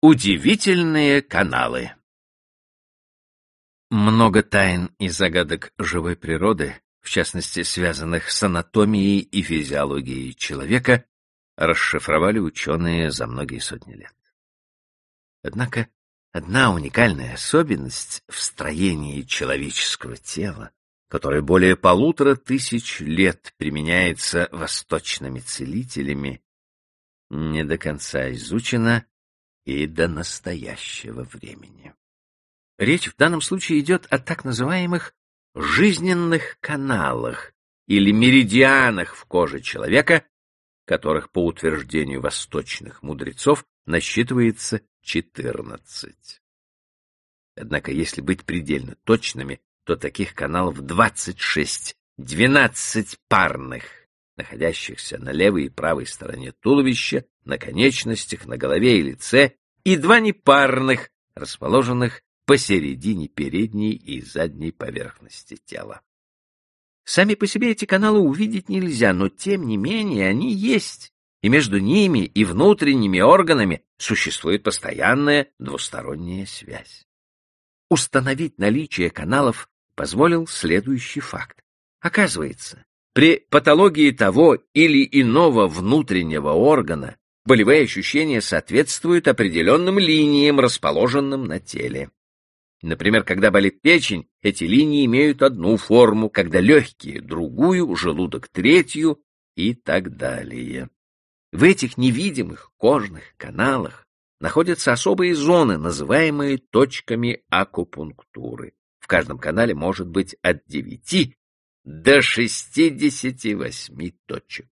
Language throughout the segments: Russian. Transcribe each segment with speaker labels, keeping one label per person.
Speaker 1: Удивительные каналы Много тайн и загадок живой природы, в частности, связанных с анатомией и физиологией человека, расшифровали ученые за многие сотни лет. Однако одна уникальная особенность в строении человеческого тела, которая более полутора тысяч лет применяется восточными целителями, не до конца изучена и до настоящего времени. Речь в данном случае идет о так называемых жизненных каналах или меридианах в коже человека, которых, по утверждению восточных мудрецов, насчитывается 14. Однако, если быть предельно точными, то таких каналов 26, 12 парных, находящихся на левой и правой стороне туловища, на конечностях, на голове и лице, и два непарных, расположенных посередине передней и задней поверхности тела. Сами по себе эти каналы увидеть нельзя, но тем не менее они есть, и между ними и внутренними органами существует постоянная двусторонняя связь. Установить наличие каналов позволил следующий факт. Оказывается, при патологии того или иного внутреннего органа болевые ощущения соответствуют определенным линиям, расположенным на теле. Например, когда болит печень, эти линии имеют одну форму, когда легкие — другую, желудок — третью и так далее. В этих невидимых кожных каналах находятся особые зоны, называемые точками акупунктуры. В каждом канале может быть от 9 до 68 точек.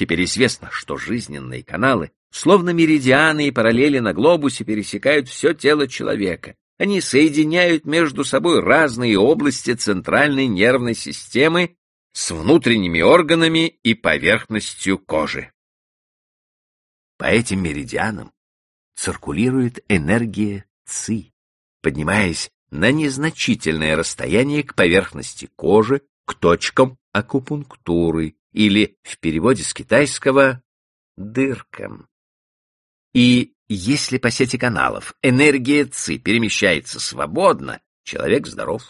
Speaker 1: Теперь известно, что жизненные каналы, словно меридианы и параллели на глобусе, пересекают все тело человека. Они соединяют между собой разные области центральной нервной системы с внутренними органами и поверхностью кожи. По этим меридианам циркулирует энергия ЦИ, поднимаясь на незначительное расстояние к поверхности кожи, к точкам акупунктуры или, в переводе с китайского, дыркам. И если по сети каналов энергия ЦИ перемещается свободно, человек здоров.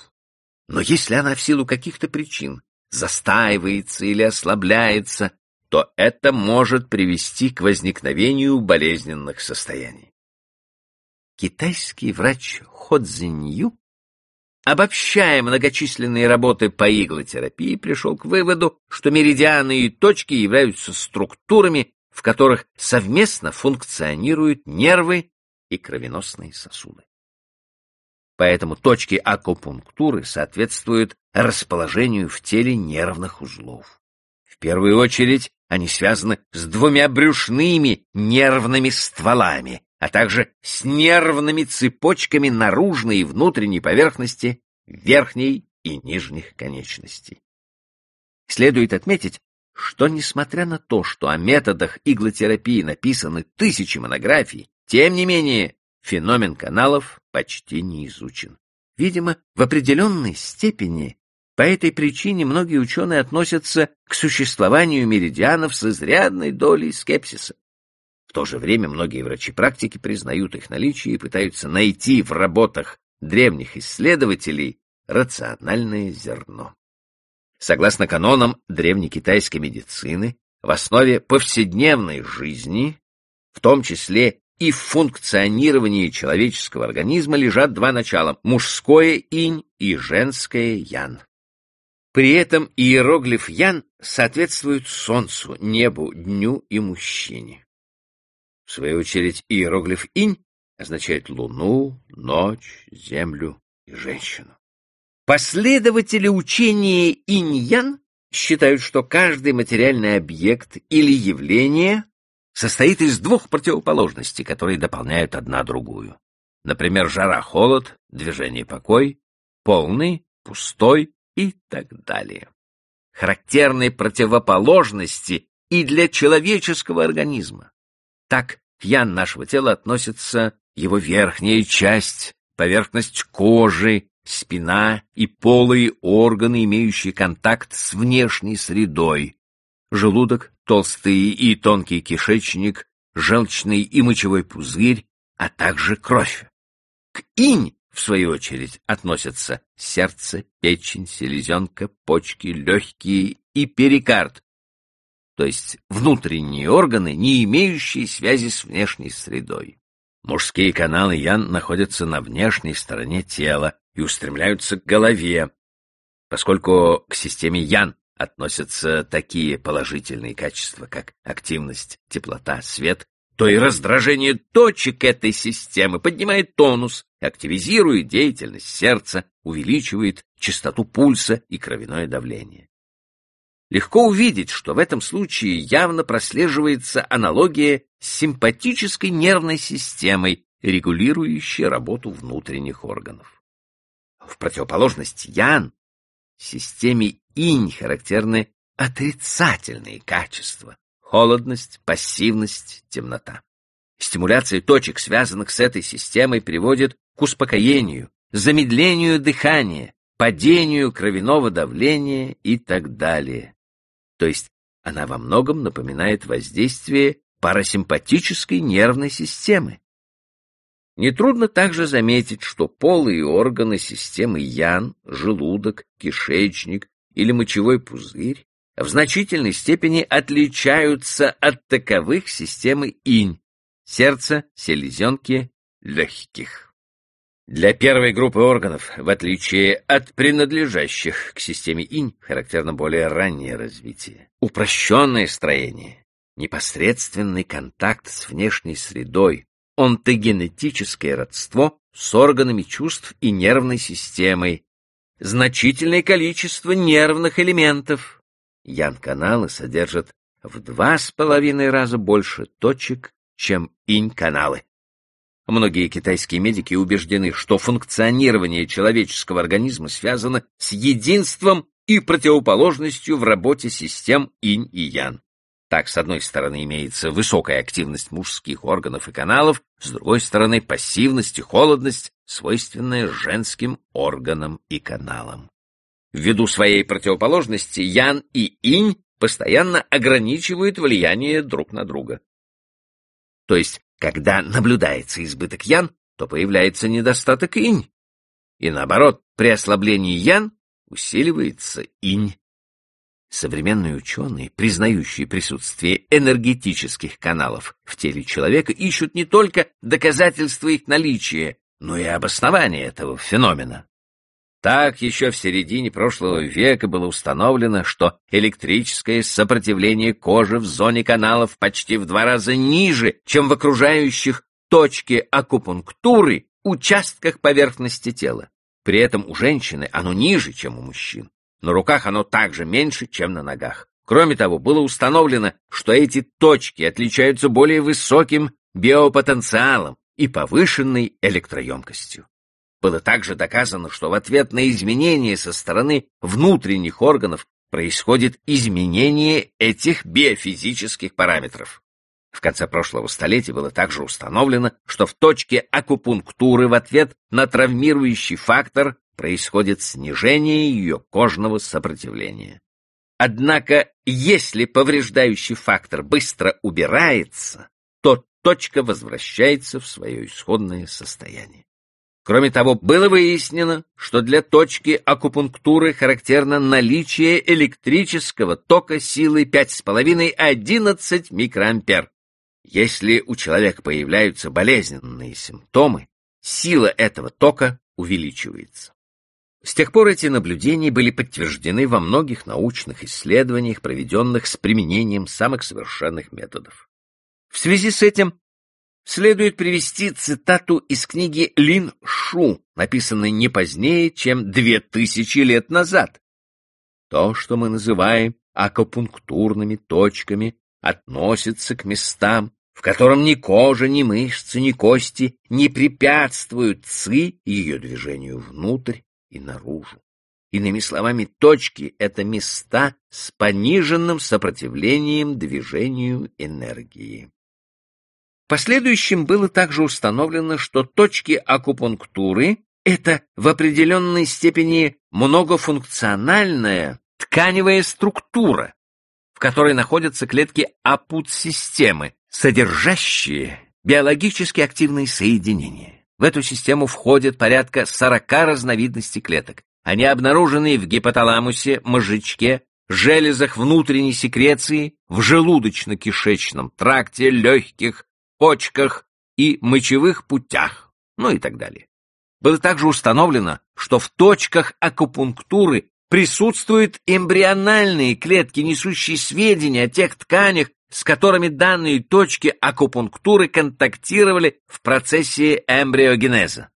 Speaker 1: Но если она в силу каких-то причин застаивается или ослабляется, то это может привести к возникновению болезненных состояний. Китайский врач Хо Цзинью, обобщая многочисленные работы по иглотерапии, пришел к выводу, что меридианы и точки являются структурами, в которых совместно функционируют нервы и кровеносные сосуды. Поэтому точки акупунктуры соответствуют расположению в теле нервных узлов. В первую очередь они связаны с двумя брюшными нервными стволами, а также с нервными цепочками наружной и внутренней поверхности верхней и нижних конечностей. Следует отметить, что, несмотря на то, что о методах иглотерапии написаны тысячи монографий, тем не менее феномен каналов почти не изучен. Видимо, в определенной степени по этой причине многие ученые относятся к существованию меридианов с изрядной долей скепсиса. В то же время многие врачи-практики признают их наличие и пытаются найти в работах древних исследователей рациональное зерно. Согласно канонам древнекитайской медицины, в основе повседневной жизни, в том числе и в функционировании человеческого организма, лежат два начала – мужское инь и женское ян. При этом иероглиф Ян соответствует Солнцу, небу, дню и мужчине. В свою очередь иероглиф Инь означает Луну, ночь, Землю и женщину. Последователи учения Инь-Ян считают, что каждый материальный объект или явление состоит из двух противоположностей, которые дополняют одна другую. Например, жара-холод, движение-покой, полный, пустой, и так далее. Характерные противоположности и для человеческого организма. Так к ян нашего тела относится его верхняя часть, поверхность кожи, спина и полые органы, имеющие контакт с внешней средой, желудок, толстый и тонкий кишечник, желчный и мочевой пузырь, а также кровь. К инь, в свою очередь, относятся сердце, печень, селезенка, почки, легкие и перикард, то есть внутренние органы, не имеющие связи с внешней средой. Мужские каналы ян находятся на внешней стороне тела и устремляются к голове, поскольку к системе ян относятся такие положительные качества, как активность, теплота, свет, то и раздражение точек этой системы поднимает тонус, активизирует деятельность сердца, увеличивает частоту пульса и кровяное давление. Легко увидеть, что в этом случае явно прослеживается аналогия с симпатической нервной системой, регулирующей работу внутренних органов. В противоположность Ян, системе Инь характерны отрицательные качества — холодность, пассивность, темнота. Стимуляция точек, связанных с этой системой, приводит к успокоению, замедлению дыхания, падению кровяного давления и так далее. То есть она во многом напоминает воздействие парасимпатической нервной системы. Нетрудно также заметить, что полые органы системы Ян, желудок, кишечник или мочевой пузырь в значительной степени отличаются от таковых системы Инь, сердца, селезенки, легких. Для первой группы органов, в отличие от принадлежащих к системе инь, характерно более раннее развитие. Упрощенное строение, непосредственный контакт с внешней средой, онтогенетическое родство с органами чувств и нервной системой, значительное количество нервных элементов. Ян-каналы содержат в два с половиной раза больше точек, чем инь-каналы. Многие китайские медики убеждены, что функционирование человеческого организма связано с единством и противоположностью в работе систем инь и ян. Так, с одной стороны, имеется высокая активность мужских органов и каналов, с другой стороны, пассивность и холодность, свойственная женским органам и каналам. Ввиду своей противоположности ян и инь постоянно ограничивают влияние друг на друга. То есть когда наблюдается избыток ян, то появляется недостаток инь. И наоборот, при ослаблении ян усиливается инь. Современные ученые, признающие присутствие энергетических каналов в теле человека, ищут не только доказательства их наличия, но и обоснование этого феномена. Так еще в середине прошлого века было установлено, что электрическое сопротивление кожи в зоне каналов почти в два раза ниже, чем в окружающих точке акупунктуры участках поверхности тела. При этом у женщины оно ниже, чем у мужчин. На руках оно также меньше, чем на ногах. Кроме того, было установлено, что эти точки отличаются более высоким биопотенциалом и повышенной электроемкостью. Было также доказано, что в ответ на изменения со стороны внутренних органов происходит изменение этих биофизических параметров. В конце прошлого столетия было также установлено, что в точке акупунктуры в ответ на травмирующий фактор происходит снижение ее кожного сопротивления. Однако, если повреждающий фактор быстро убирается, то точка возвращается в свое исходное состояние. Кроме того, было выяснено, что для точки акупунктуры характерно наличие электрического тока силой 5,5-11 микроампер. Если у человека появляются болезненные симптомы, сила этого тока увеличивается. С тех пор эти наблюдения были подтверждены во многих научных исследованиях, проведенных с применением самых совершенных методов. В связи с этим следует привести цитату из книги Лин Шу, написанной не позднее, чем две тысячи лет назад. То, что мы называем акупунктурными точками, относится к местам, в котором ни кожа, ни мышцы, ни кости не препятствуют ци ее движению внутрь и наружу. Иными словами, точки — это места с пониженным сопротивлением движению энергии последующем было также установлено, что точки акупунктуры — это в определенной степени многофункциональная тканевая структура, в которой находятся клетки апут-системы, содержащие биологически активные соединения. В эту систему входит порядка 40 разновидностей клеток. Они обнаружены в гипоталамусе, мозжечке, железах внутренней секреции, в желудочно-кишечном тракте, легких, почках и мочевых путях, ну и так далее. Было также установлено, что в точках акупунктуры присутствуют эмбриональные клетки, несущие сведения о тех тканях, с которыми данные точки акупунктуры контактировали в процессе эмбриогенеза.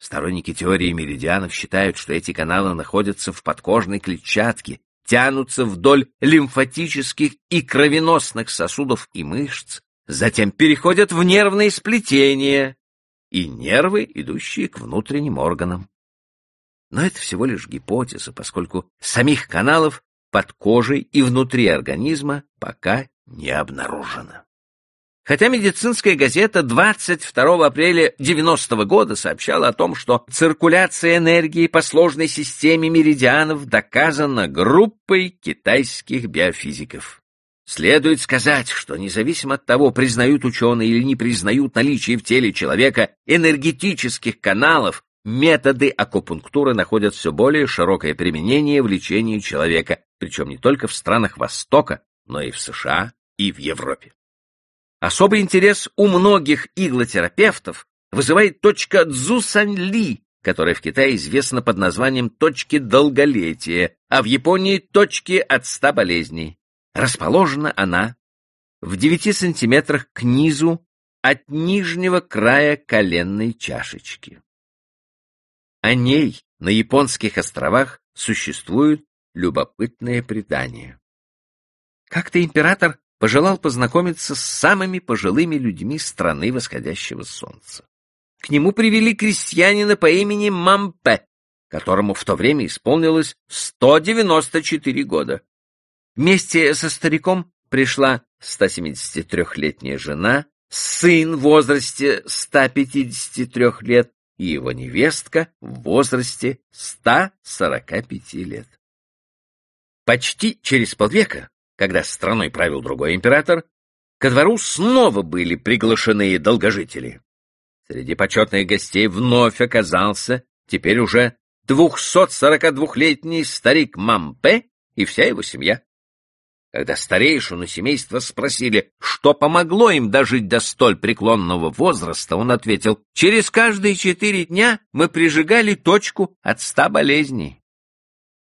Speaker 1: Сторонники теории меридианов считают, что эти каналы находятся в подкожной клетчатке, тянутся вдоль лимфатических и кровеносных сосудов и мышц, затем переходят в нервные сплетения и нервы, идущие к внутренним органам. Но это всего лишь гипотеза, поскольку самих каналов под кожей и внутри организма пока не обнаружено. Хотя медицинская газета 22 апреля 90 -го года сообщала о том, что циркуляция энергии по сложной системе меридианов доказана группой китайских биофизиков. Следует сказать, что независимо от того, признают ученые или не признают наличие в теле человека энергетических каналов, методы акупунктуры находят все более широкое применение в лечении человека, причем не только в странах Востока, но и в США и в Европе. Особый интерес у многих иглотерапевтов вызывает точка Цзусаньли, которая в Китае известна под названием точки долголетия, а в Японии точки от ста болезней. Расположена она в 9 сантиметрах к низу от нижнего края коленной чашечки. О ней на японских островах существует любопытное предание. Как-то император пожелал познакомиться с самыми пожилыми людьми страны восходящего солнца. К нему привели крестьянина по имени Мампе, которому в то время исполнилось 194 года. Вместе со стариком пришла 173-летняя жена, сын в возрасте 153 лет и его невестка в возрасте 145 лет. Почти через полвека когда страной правил другой император, ко двору снова были приглашены долгожители. Среди почетных гостей вновь оказался теперь уже 242-летний старик Мампе и вся его семья. Когда старейшину семейства спросили, что помогло им дожить до столь преклонного возраста, он ответил, «Через каждые четыре дня мы прижигали точку от ста болезней».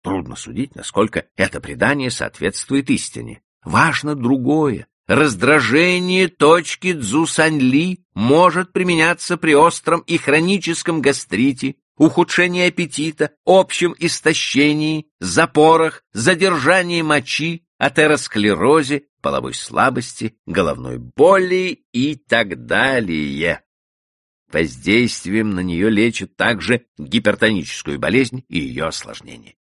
Speaker 1: Трудно судить, насколько это предание соответствует истине. Важно другое. Раздражение точки Цзусаньли может применяться при остром и хроническом гастрите, ухудшении аппетита, общем истощении, запорах, задержании мочи, атеросклерозе, половой слабости, головной боли и так далее. Воздействием на нее лечат также гипертоническую болезнь и ее осложнения.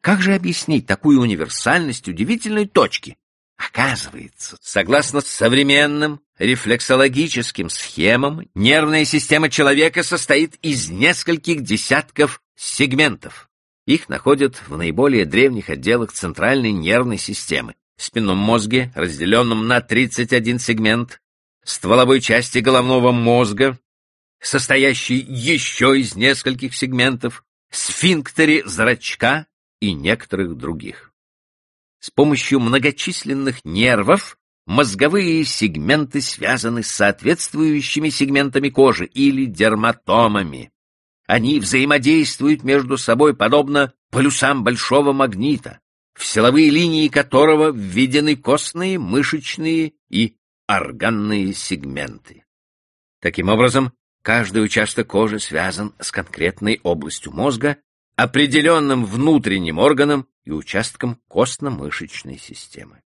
Speaker 1: Как же объяснить такую универсальность удивительной точки? Оказывается, согласно современным рефлексологическим схемам, нервная система человека состоит из нескольких десятков сегментов. Их находят в наиболее древних отделах центральной нервной системы, спинном мозге, разделенном на 31 сегмент, стволовой части головного мозга, состоящей еще из нескольких сегментов, сфинктере зрачка, и некоторых других. С помощью многочисленных нервов мозговые сегменты связаны с соответствующими сегментами кожи или дерматомами. Они взаимодействуют между собой подобно полюсам большого магнита, в силовые линии которого введены костные, мышечные и органные сегменты. Таким образом, каждый участок кожи связан с конкретной областью мозга определенным внутренним органом и участком костно-мышечной системы.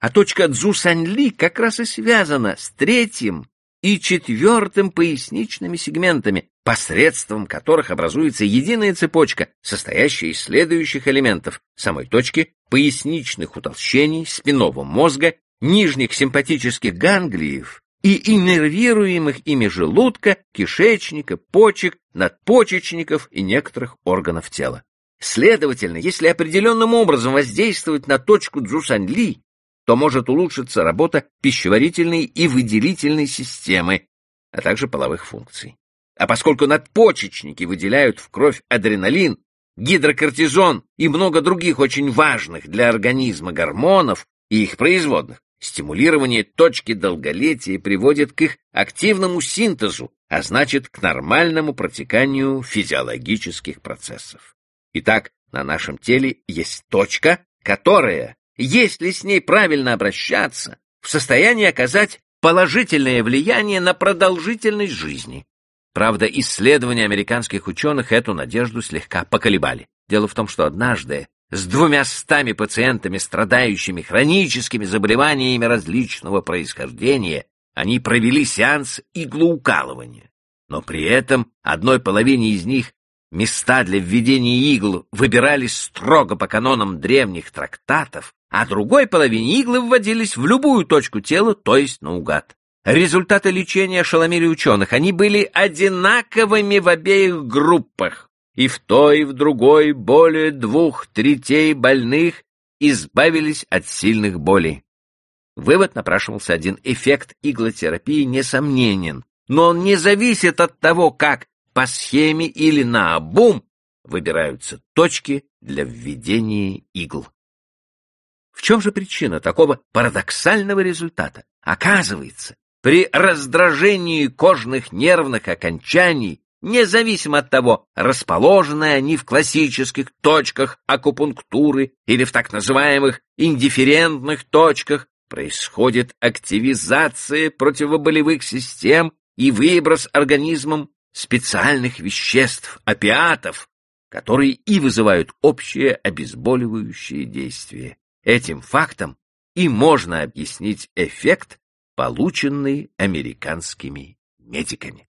Speaker 1: А точка Цзусаньли как раз и связана с третьим и четвертым поясничными сегментами, посредством которых образуется единая цепочка, состоящая из следующих элементов самой точки, поясничных утолщений, спинного мозга, нижних симпатических ганглиев и иннервируемых ими желудка, кишечника, почек, надпочечников и некоторых органов тела. Следовательно, если определенным образом воздействовать на точку Цзусаньли, то может улучшиться работа пищеварительной и выделительной системы, а также половых функций. А поскольку надпочечники выделяют в кровь адреналин, гидрокортизон и много других очень важных для организма гормонов и их производных, стимулирование точки долголетия приводит к их активному синтезу, а значит к нормальному протеканию физиологических процессов. Итак, на нашем теле есть точка, которая, если с ней правильно обращаться, в состоянии оказать положительное влияние на продолжительность жизни. Правда, исследования американских ученых эту надежду слегка поколебали. Дело в том, что однажды с двумястами пациентами, страдающими хроническими заболеваниями различного происхождения, они провели сеанс иглоукалывания. Но при этом одной половине из них места для введения игл выбирались строго по канонам древних трактатов, а другой половине иглы вводились в любую точку тела, то есть наугад. Результаты лечения ошеломили ученых. Они были одинаковыми в обеих группах. И в той, и в другой более двух третей больных избавились от сильных болей. Вывод напрашивался один. Эффект иглотерапии несомненен, но он не зависит от того, как по схеме или на обум выбираются точки для введения игл. В чем же причина такого парадоксального результата? Оказывается, при раздражении кожных нервных окончаний, независимо от того, расположены они в классических точках акупунктуры или в так называемых индифферентных точках, происходит активизация противоболевых систем и выброс организмом специальных веществ, опиатов, которые и вызывают общее обезболивающее действие. Этим фактом и можно объяснить эффект, полученный американскими медиками.